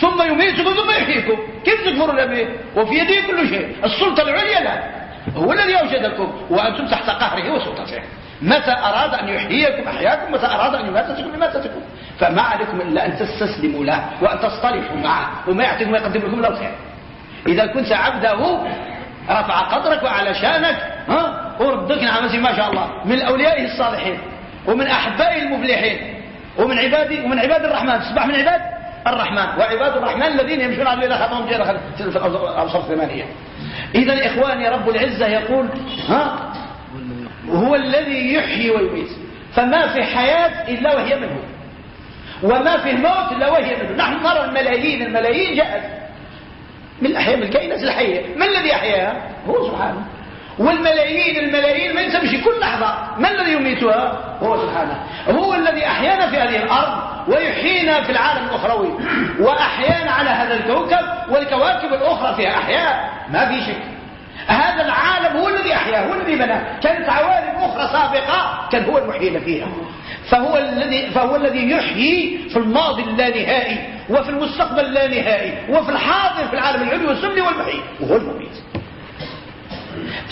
ثم يميتكم ثم يحييكم. كيف تكفرون به؟ وفي يده كل شيء. السلطة العليا لا هو الذي أوجدكم. وأنتم تحت قهره وسلطته متى أراد أن يحييكم أحياكم متى أراد أن يماتكم يماتكم فما عليكم إلا أن تستسلموا له وأن تصطلحوا معه وما يعطيكم ما يقدم لكم إلا الخير. إذا كنت عبده رفع قدرك وعلى شأنك ها؟ وردك نعم ما شاء الله من أوليائه الصالحين ومن أحبائه المفلحين ومن عباده ومن عباد الرحمن تصبح من عباد الرحمن وعباد الرحمن الذين يمشون على إلى خطهم غير في الابصار الثمانية. إذا إخواني رب العزة يقول ها؟ هو الذي يحيي ويميت. فما في حياة إلا وهي منه. وما فيه موت إلا وهي منه. نحن نرى الملايين الملايين جاءت. من الأحياء من الكائنات الحيه من الذي أحياها؟ هو سبحانه. والملايين الملايين من تمشي كل لحظة من الذي يميتها؟ هو سبحانه. هو الذي أحيانا في هذه الأرض ويحيينا في العالم الأخروي. وأحيانا على هذا الكوكب والكواكب الأخرى فيها أحياء. ما في شك. هذا العالم هو الذي أحياه هو الذي بناه. كانت عوالم أخرى سابقة كان هو المحيي فيها. فهو الذي فهو الذي يحيي في الماضي اللانهائي وفي المستقبل اللانهائي وفي الحاضر في العالم العلوي والسفلي والمحيي وهو المميت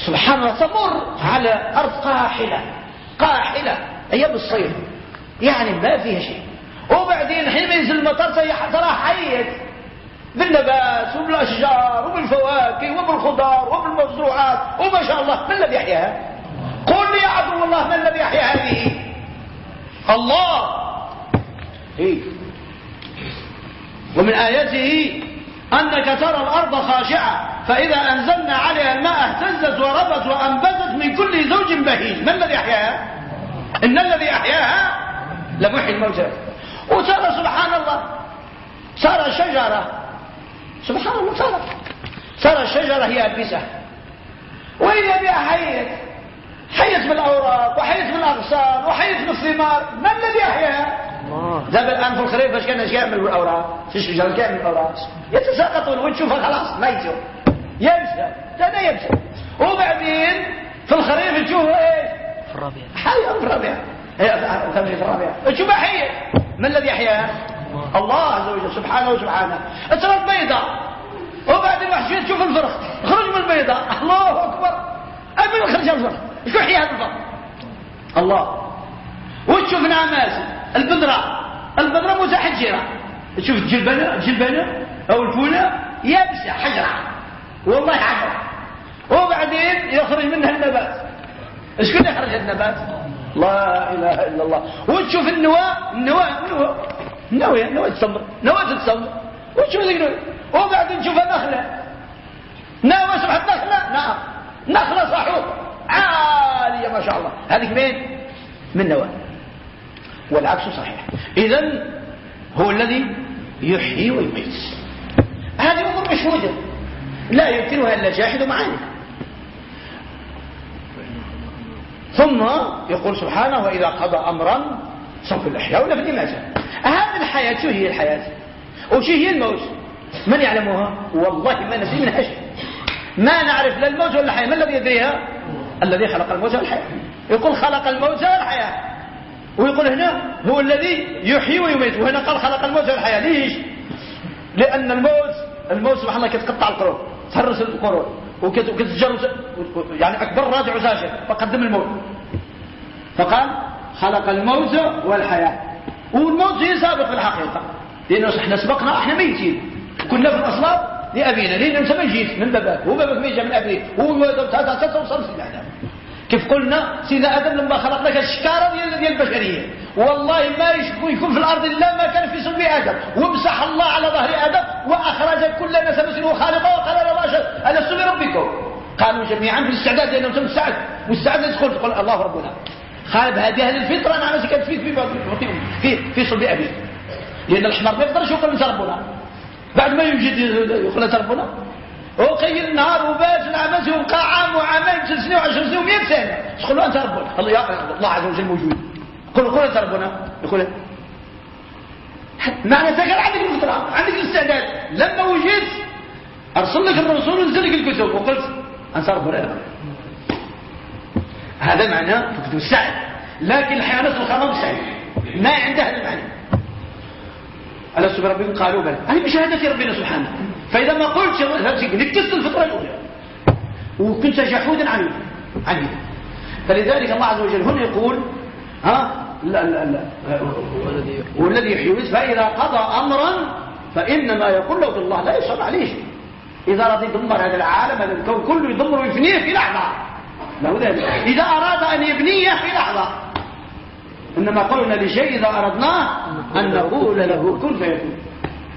سبحان الله تمر على أرض قاحلة قاحلة أيام الصيف. يعني ما فيها شيء. وبعدين حين ينزل المطر ترى حيت بالنبات وبالأشجار وبالفواكه وبالخضار وبالمزروعات وما شاء الله من الذي يحياها؟ قل لي يا عدو الله من الذي يحيا هذه؟ الله. إيه؟ ومن آياته أنك ترى الأرض خاشعة فإذا أنزلنا عليها الماء اهتزت وربت وأنبتت من كل زوج بهيج. ما الذي أحياها إن الذي أحياها لمحي الموتى. وترى سبحان الله ترى شجرة. سبحان الله ترى ترى الشجرة هي أبسة وإذا بها حيث حيث بالأوراق وحيث بالأغصان وحيث بالثمار ما الذي أحياها دابا الان في الخريف فاش كان يعمل بالاوراق في الشجر كامل الاوراق يتساقطون وتشوفها خلاص ميتوا يمشى هذا يمشى وبعدين في الخريف تشوف إيش في الربيع حي في الربيع تمشي في الربيع تشوفها حيه من الذي يحياها الله عز وجل سبحانه وسبحانه. ترى البيضة وبعدين واحد تشوف الفرخ. خرج من البيضة. الله أكبر. أبي خرج الفرخ يحيي هذا الفرخ الله. وتشوف نعماس؟ البذرة. البذرة متحجرة تشوف الجلبانة الجلبانة أو الفولة. يابسة حجرة. والله حجرة وبعدين يخرج منها النبات. شكون يخرج النبات؟ لا إله إلا الله. وتشوف النواة النواة. النواة النواة النواة التمر نواة التمر وتشوف ذيك وبعدين تشوف النخلة. نواة سبحة النخلة؟ نعم. نخلة صحوح عالية ما شاء الله. هذه مين؟ من نواة والعكس صحيح. إذا هو الذي يحيي ويميت. هذه أمور مشهودة لا يمكنها إلا جاحد معاني. ثم يقول سبحانه وإذا قضى أمرا سوف الأحياء. ولا في الإماتة هذه الحياة شو هي الحياة؟ وش هي الموت؟ من يعلمها؟ والله ما ندري منها شيء ما نعرف لا الموت ولا الحياة. ما الذي يدريها؟ الذي خلق الموت والحياة. يقول خلق الموت والحياة. ويقول هنا هو الذي يحيي ويميت. وهنا قال خلق الموت والحياة. ليش؟ لأن الموت الموت سبحان الله كتقطع القرون. تهرس القرون. وكتجر يعني أكبر راجع وساجر فقدم الموت. فقال خلق الموت والحياة. والموت هي سابق الحقيقة. لأنه إحنا سبقنا إحنا ميتين. كنا في الأصلاب لأبينا. لأن أنت ما جيت من بابك هو بابك ما من أبيه هو تتصل سيدنا كيف قلنا؟ سيدنا آدم لما خلق لك الشكارة ديال البشرية. والله ما يكون في الأرض إلا ما كان في صلب آدم. وامسح الله على ظهر آدم وأخرج كل نسمة وخالقه وقال له باشر ألست بربكم؟ قالوا جميعا في الاستعداد لأنه أنت مستعد مستعد تدخل تقول الله ربنا. خالب هذه هذه الفطرة أنا كانت في في في في صلب أبي. لأن الحمار ما يقدرش أنت ربنا بعد ما يوجد أنت ربنا وقيل النهار وبات العمس وبقى عام وعامين ثلاث سنين وعشر سنين ومئة سنة. تقول له أنت ربنا الله, الله عز وجل موجود. قل قل أنت ربنا يقول معنى كان عندك الفطرة عندك الاستعداد. لما وجدت أرسل لك الرسول ونزل لك الكتب. وقلت أنصار بريرة هذا معنى كتب السعد لكن الحيوانات الخرام سعيد ما عندها المعنى ألست بربكم؟ قالوا بلى. هذه بشهادة ربنا سبحانه. فإذا ما قلت نكتست الفطرة الأولى. وكنت جحودا عنه. عنه. فلذلك الله عز وجل هنا يقول ها لا لا لا. والذي يحيي فإذا قضى أمرا فإنما يقول له الله لا يصعب عليه إذا أراد يدمر هذا العالم هذا الكون كله يدمر ويفنيه في لحظة. له ذلك إذا أراد أن يبنيه في لحظة. إنما قلنا لشيء إذا أردناه أن نقول له كن فيكون.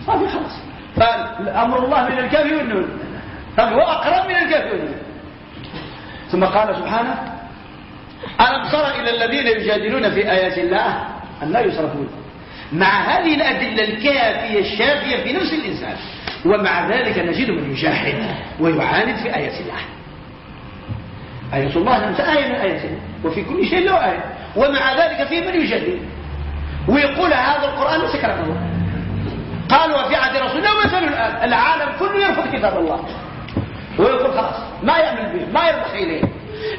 صافي خلاص. فأمر الله من الكافي والنون. فهو أقرب من الكافي والنون. ثم قال سبحانه ألم تر إلى الذين يجادلون في آيات الله أن لا يصرفون؟ مع هذه الأدلة الكافية الشافية في نفس الإنسان. ومع ذلك نجد من يجاهد ويعاند في آيات الله. آية الله نمسى آية من آيات وفي كل شيء له آية. ومع ذلك في من يجادل؟ ويقول هذا القرآن كلام الله قال وفي عهد رسول الله مثل الآن. العالم كله يرفض كتاب الله. ويقول خلاص ما يعمل به ما يربح إليه.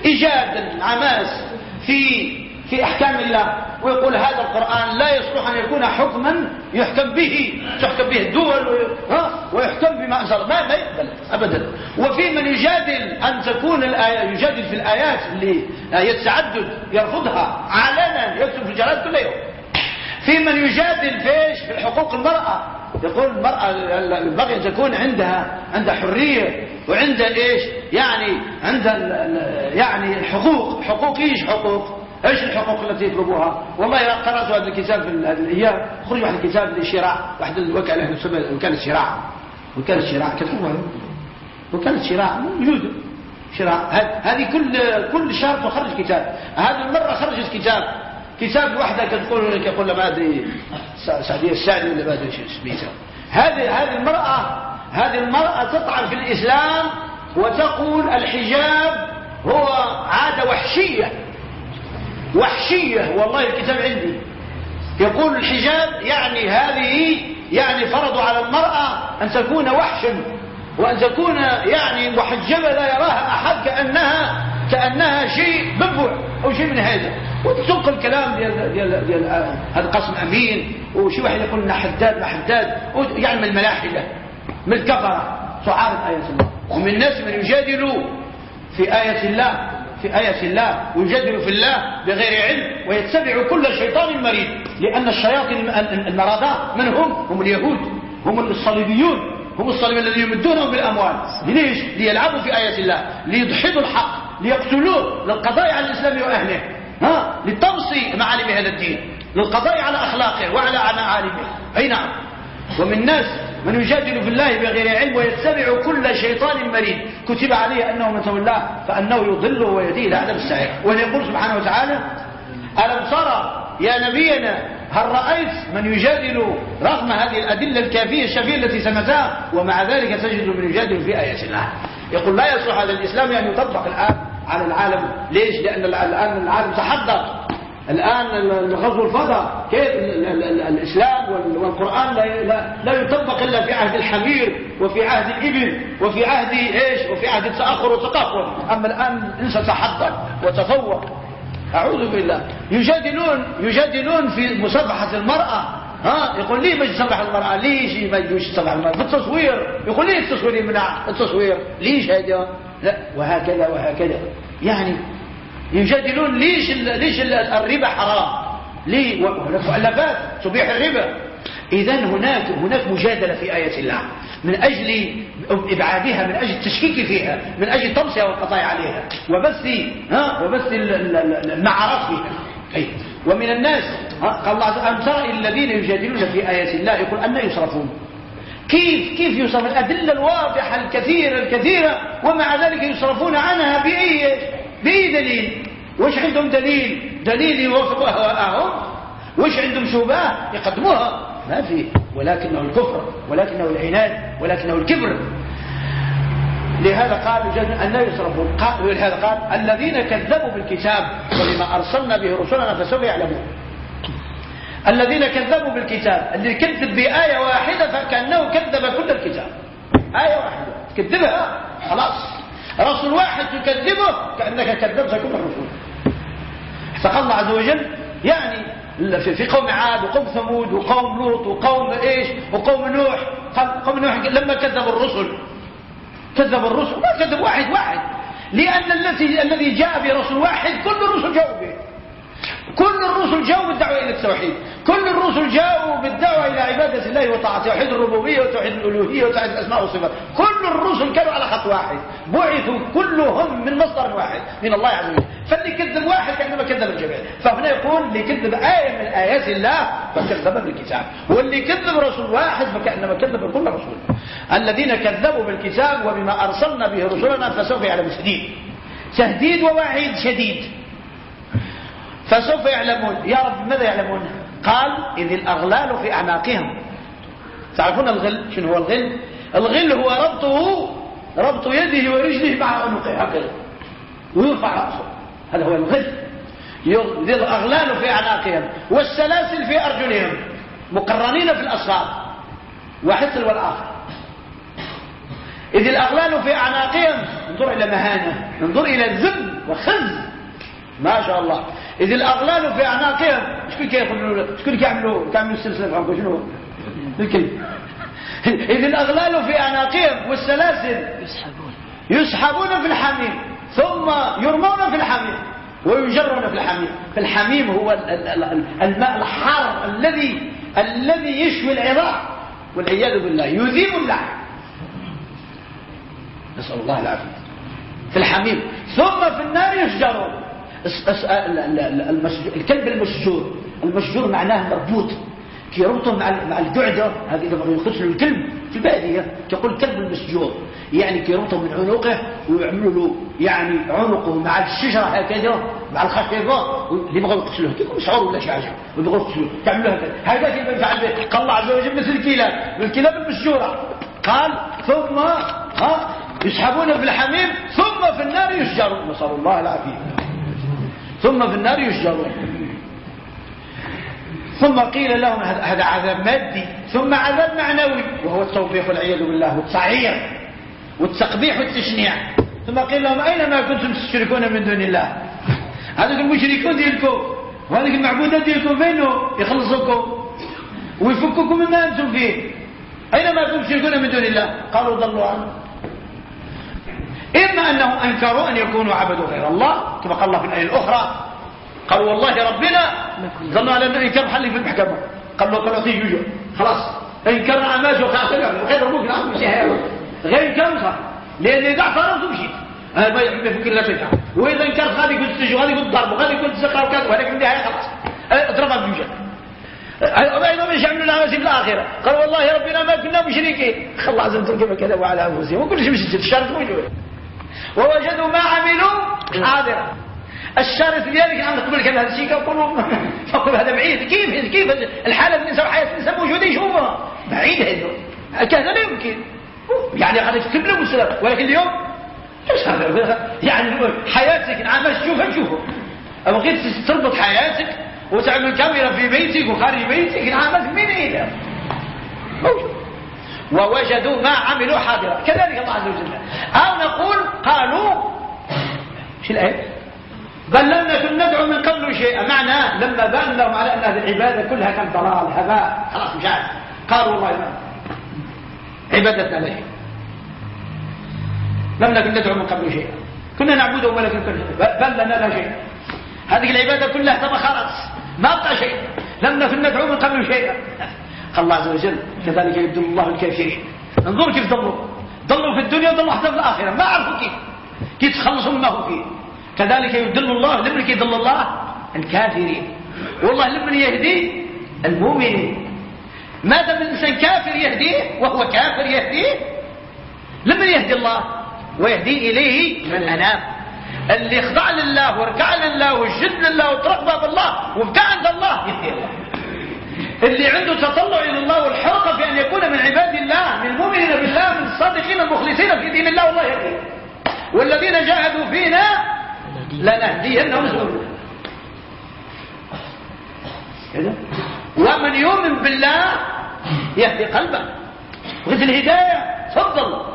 إيجاد العماس في في أحكام الله ويقول هذا القرآن لا يصلح أن يكون حكما يحكم به تحكم به الدول ويحكم بما أنزل ما ما يقبل أبدا. وفي من يجادل أن تكون الآية يجادل في الآيات اللي آيات تعدد يرفضها علنا يكتب في الجرائد كل يوم. في من يجادل فيش في حقوق المرأة. يقول المرأة ينبغي أن تكون عندها عندها حرية وعندها إيش؟ يعني عندها يعني الحقوق حقوق إيش؟ حقوق إيش الحقوق التي يطلبوها؟ والله قرأت هذا الكتاب في هذه الأيام خرج واحد الكتاب للشراع واحد الوكالة وكالة شراع وكالة شراع كتبوها وكالة شراع موجودة شراع هذه كل كل شهر تخرج كتاب. هذه المرة خرجت كتاب. كتاب واحدة كتقول يقول ما أدري سعدية السعدي ولا ما أدري إيش اسميتها هذه هذه المرأة هذه المرأة تطعن في الإسلام وتقول الحجاب هو عادة وحشية. وحشية. والله الكتاب عندي. يقول الحجاب يعني هذه يعني فرضوا على المرأة أن تكون وحشا وأن تكون يعني محجبة لا يراها أحد كأنها كأنها شيء ببع أو شيء من هذا. وتنقل الكلام ديال ديال ديال هذا قاسم أمين وشي واحد يقول لنا حداد ما حداد يعني من الملاحدة من الكفرة. تعارض آية الله. ومن الناس من يجادلوا في آية الله. في آية الله ويجادل في الله بغير علم ويتبع كل شيطان مريد. لأن الشياطين المرضاء من هم؟ هم اليهود هم الصليبيون هم الصليبيون الذين يمدونهم بالأموال. ليش؟ ليلعبوا في آية الله ليضحدوا الحق ليقتلوه للقضاء على الإسلام وأهله. ها؟ لتمصي معالم هذا الدين للقضاء على أخلاقه وعلى معالمه أي نعم. ومن الناس من يجادل في الله بغير علم ويتبع كل شيطان مريد. كتب عليه أنه من تولاه فأنه يضله ويهديه إلى عدم السعير. ويقول سبحانه وتعالى ألم ترى يا نبينا هل رأيت من يجادل رغم هذه الأدلة الكافية الشفية التي سمتها ومع ذلك تجد من يجادل في آيات الله. يقول لا يصلح هذا الإسلام أن يطبق الآن على العالم. ليش؟ لأن الآن العالم تحضر الآن الغزو الفضاء كيف الإسلام والقرآن لا, لا, يطبق إلا في عهد الحمير وفي عهد الإبل وفي عهد إيش؟ وفي عهد التأخر والتقهر أما الآن الإنسان تحضر وتفوق أعوذ بالله. يجادلون يجادلون في مصافحة المرأة. ها؟ يقول ليه ما يصبح المرأة؟ ليش ما يجوش يصبح المرأة؟ في التصوير. يقول ليه التصوير؟ يمنع التصوير. ليش هذا؟ لا وهكذا وهكذا. يعني يجادلون ليش ليش الربا حرام؟ ليه مؤلفات تبيح الربا. اذا هناك هناك مجادلة في ايات الله. من أجل إبعادها من أجل التشكيك فيها من أجل طمسها والقضاء عليها. وبث ها؟ وبث المعارات فيها. أي. ومن الناس قال الله عز وجل ترى الذين يجادلون في ايات الله؟ يقول ان يصرفون. كيف كيف يصرف الأدلة الواضحة الكثيرة الكثيرة ومع ذلك يصرفون عنها بأي بأي دليل. وش عندهم دليل؟ دليل يوافق أهواءهم وش عندهم شبهة؟ يقدموها. ما في. ولكنه الكفر ولكنه العناد ولكنه الكبر. لهذا قال أن يصرفون ولهذا قال الذين كذبوا بالكتاب ولما أرسلنا به رسلنا فسوف يعلمون. الذين كذبوا بالكتاب اللي كذب بآية واحدة فكأنه كذب كل الكتاب. آية واحدة. تكذبها خلاص. رسول واحد تكذبه كأنك كذبت كل الرسول. الله عز وجل يعني في قوم عاد وقوم ثمود وقوم لوط وقوم إيش وقوم نوح. قوم نوح لما كذبوا الرسل. كذب الرسل ما كذب واحد واحد. لأن الذي الذي جاء برسول واحد كل الرسل جاءوا به. كل الرسل جاءوا بالدعوة إلى التوحيد. كل الرسل جاءوا بالدعوة إلى عبادة الله وطاعته توحيد الربوبية وتوحيد الألوهية وتوحيد الأسماء والصفات. كل الرسل كانوا على خط واحد. بعثوا كلهم من مصدر واحد من الله عز وجل. فاللي كذب واحد كأنما كذب الجميع. فهنا يقول اللي كذب آية من آيات الله فكذب بالكتاب. واللي كذب رسول واحد فكأنما كذب كل رسول. الذين كذبوا بالكتاب وبما أرسلنا به رسلنا فسوف يعلم. شديد. تهديد ووعيد شديد. فسوف يعلمون. يا رب ماذا يعلمون؟ قال إذ الأغلال في أعناقهم. تعرفون الغل؟ شنو هو الغل؟ الغل هو ربطه ربط يده ورجله مع عنقه هكذا. ويرفع رأسه. هذا هو الغل. ذي الأغلال في أعناقهم والسلاسل في أرجلهم. مقرنين في الأصفار واحد تلو الآخر إذ الأغلال في أعناقهم. انظر إلى مهانة. انظر إلى الذل وخز ما شاء الله. إذ الأغلال في أعناقهم شكون كيقولوا شكون كيعملوا كيعملوا السلسلة فهمكم شنو الكلب إذ الأغلال في أعناقهم والسلاسل. يسحبون يسحبون في الحميم. ثم يرمون في الحميم. ويجرون في الحميم. فالحميم هو الماء الحار الذي الذي يشوي العظام. والعياذ بالله. يذيب اللحم. نسأل الله العافية. في الحميم. ثم في النار يسجرون الكلب المسجور. المسجور معناه مربوط. كيربطه مع مع القعده هذه بغوا يقتلوا الكلب في البادية تقول الكلب المسجور. يعني كيربطه من عنقه ويعملوا له يعني عنقه مع الشجرة هكذا مع الخشبة اللي بغوا يقتلوه كيكون مشعور ولا شي حاجة؟ ويبغوا يقتلوه تعملوا هكذا. هذا كيف يفعل به؟ قال الله عز وجل مثل الكلاب. الكلاب المسجورة. قال ثم ها؟ يسحبون في الحميم ثم في النار يسجرون نسأل الله العافية. ثم في النار يسجرون ثم قيل لهم هذا عذاب مادي ثم عذاب معنوي. وهو التوبيخ والعياذ بالله. والتصعير والتقبيح والتشنيع. ثم قيل لهم أين ما كنتم تشركون من دون الله؟ هذوك المشركون ديالكم. وهذه المعبودات ديالكم فينه يخلصوكم. ويفككم مما أنتم فيه. أين ما كنتم تشركون من دون الله؟ قالوا ضلوا عنه. إما أنهم أنكروا أن يكونوا عبدوا غير الله كما قال الله في الآية الأخرى قالوا والله ربنا ظنوا على أنه إنكار حل في المحكمة؟ قال له قالوا أخي جوجو خلاص. إنكار عماش وخاصة غير أبوك نعم غير إنكار لأن إذا اعترضت مشيت هذا ما يمكن لا شيء وإذا إنكار غادي يقول تسجل غادي يقول ضرب غادي يقول تسقى وكذا ولكن النهاية خلاص. اضربها بجوجة وأيضا مش عملوا لها في الآخرة. قالوا والله ربنا ما كنا مشركين. الله عز وجل كما كذبوا على أنفسهم وكل شيء مش الشرط موجود ووجدوا ما عملوا حاضرا. الشرط ديالك عندك قبل كان هذا الشيء كنقولوا فقول هذا بعيد كيف؟ كيف؟ الحالة الانسان وحياه الإنسان موجودة يشوفها بعيد هذا. هكذا لا يمكن. يعني غادي تكتب له مسلم ولكن اليوم يعني حياتك عم تشوفها تشوفها. أو بغيت تربط حياتك وتعمل كاميرا في بيتك وخارج بيتك عامل من إيه موجود. ووجدوا ما عملوا حاضرا. كذلك الله عز وجل. أو نقول قالوا شو الآية؟ بل لم نكن ندعو من قبل شيئا. معنى لما بان لهم على أن هذه العبادة كلها كانت ضلال هباء. خلاص مش عارف. قالوا والله ما. عبادتنا له لم نكن ندعو من قبل شيئا. كنا نعبده ولا كنا بل لنا لا شيء. هذه العبادة كلها تبخرت ما بقى شيء. لم نكن ندعو من قبل شيئا. قال الله عز وجل. كذلك يبدل الله الكافرين انظروا كيف ضلوا. ضلوا في الدنيا وضلوا حتى في الآخرة. ما عرفوا كيف. كيف تخلصوا مما هو فيه. كذلك يدل الله لمن يدل الله؟ الكافرين. والله لمن يهدي؟ المؤمنين. ما دام الانسان كافر يهديه وهو كافر يهديه لمن يهدي الله؟ ويهدي إليه من انام اللي خضع لله وركع لله وجد لله وترك باب الله عند الله يهدي الله. اللي عنده تطلع إلى الله والحرقه في أن يكون من عباد الله من المؤمنين بالله من الصادقين المخلصين في دين الله والله يهديه والذين جاهدوا فينا لنهدينهم سبلنا. كذا من يؤمن بالله يهدي قلبه. وقت الهداية تفضل.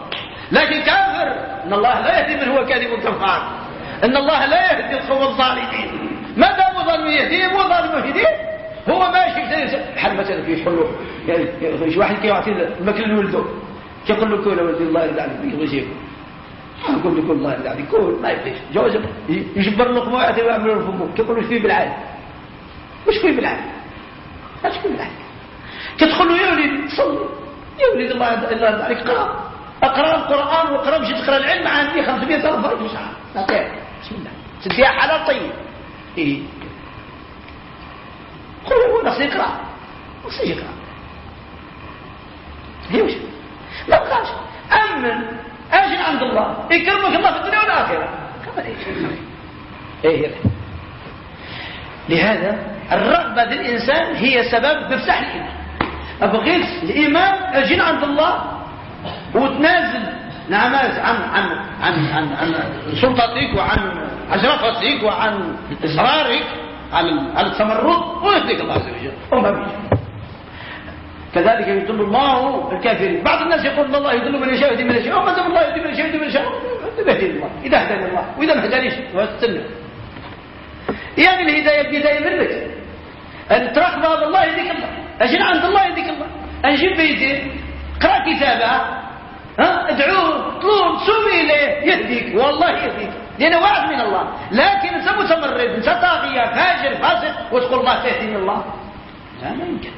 لكن كافر إن الله لا يهدي من هو كاذب كفار. إن الله لا يهدي القوم الظالمين. ما دام ظالم يهديهم وظالم يهديه هو ماشي حل مثلا في حلو يعني واحد كيعطي المكل لولده. كيقول له كل ولدي الله يرضى عليك يغيب يقول له كل الله يرضى عليك. كل ما يبقيش جوز يجبر اللقمه ويعطي ويعمل له فمه كيقول له فيه بالعالم وش فيه بالعالم اش فيه بالعالم تدخل له يا وليدي صلي. يا وليدي الله يرضى عليك. قرا اقرأ القرآن واقرأ. باش تقرأ العلم عندي 500 ألف فرق ساعه بسم الله. تديها حلال طيب. إيه. هو نفسه يقرأ. نفسه يقرأ؟ هي وش لا بقاش أمن. أجل عند الله. يكرمك الله في الدنيا والآخرة. كما إيه هي لهذا الرغبة للإنسان هي سبب مفتاح الإيمان. أبغيت الإيمان أجين عند الله. وتنازل. نعمات عن عن عن عن, عن سلطتك وعن عجرفتك وعن إصرارك. على التمرد؟ ويهديك الله عز وجل. وما بيجي كذلك يضل الله الكافرين. بعض الناس يقول الله يضل من يشاء ويهدي من يشاء. وما دام الله يهدي من يشاء ويهدي من يشاء. يهدي الله. إذا هداني الله. وإذا ما هدانيش واستنى يعني الهداية بدايه منك أن تراقب هذا الله يهديك الله. أجل عند الله يهديك الله. انجيب بيتي اقرا كتابه. ها؟ ادعوه اطلب سوي إليه يهديك. والله يهديك. لأنه وعد من الله. لكن انت متمرد انت طاغية فاجر فاسق. وتقول الله من الله. لا ما يمكن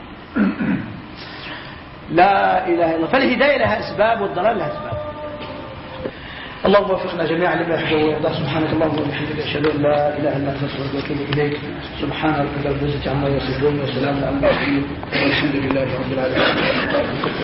لا إله إلا الله. فالهداية لها أسباب والضلال لها أسباب. اللهم وفقنا جميعا لما يحب ويرضى. سبحانك اللهم وبحمدك أشهد أن لا إله إلا أنت أستغفرك وأتوب إليك. سبحان ربك رب العزه عما يصفون وسلام على المرسلين والحمد لله رب العالمين.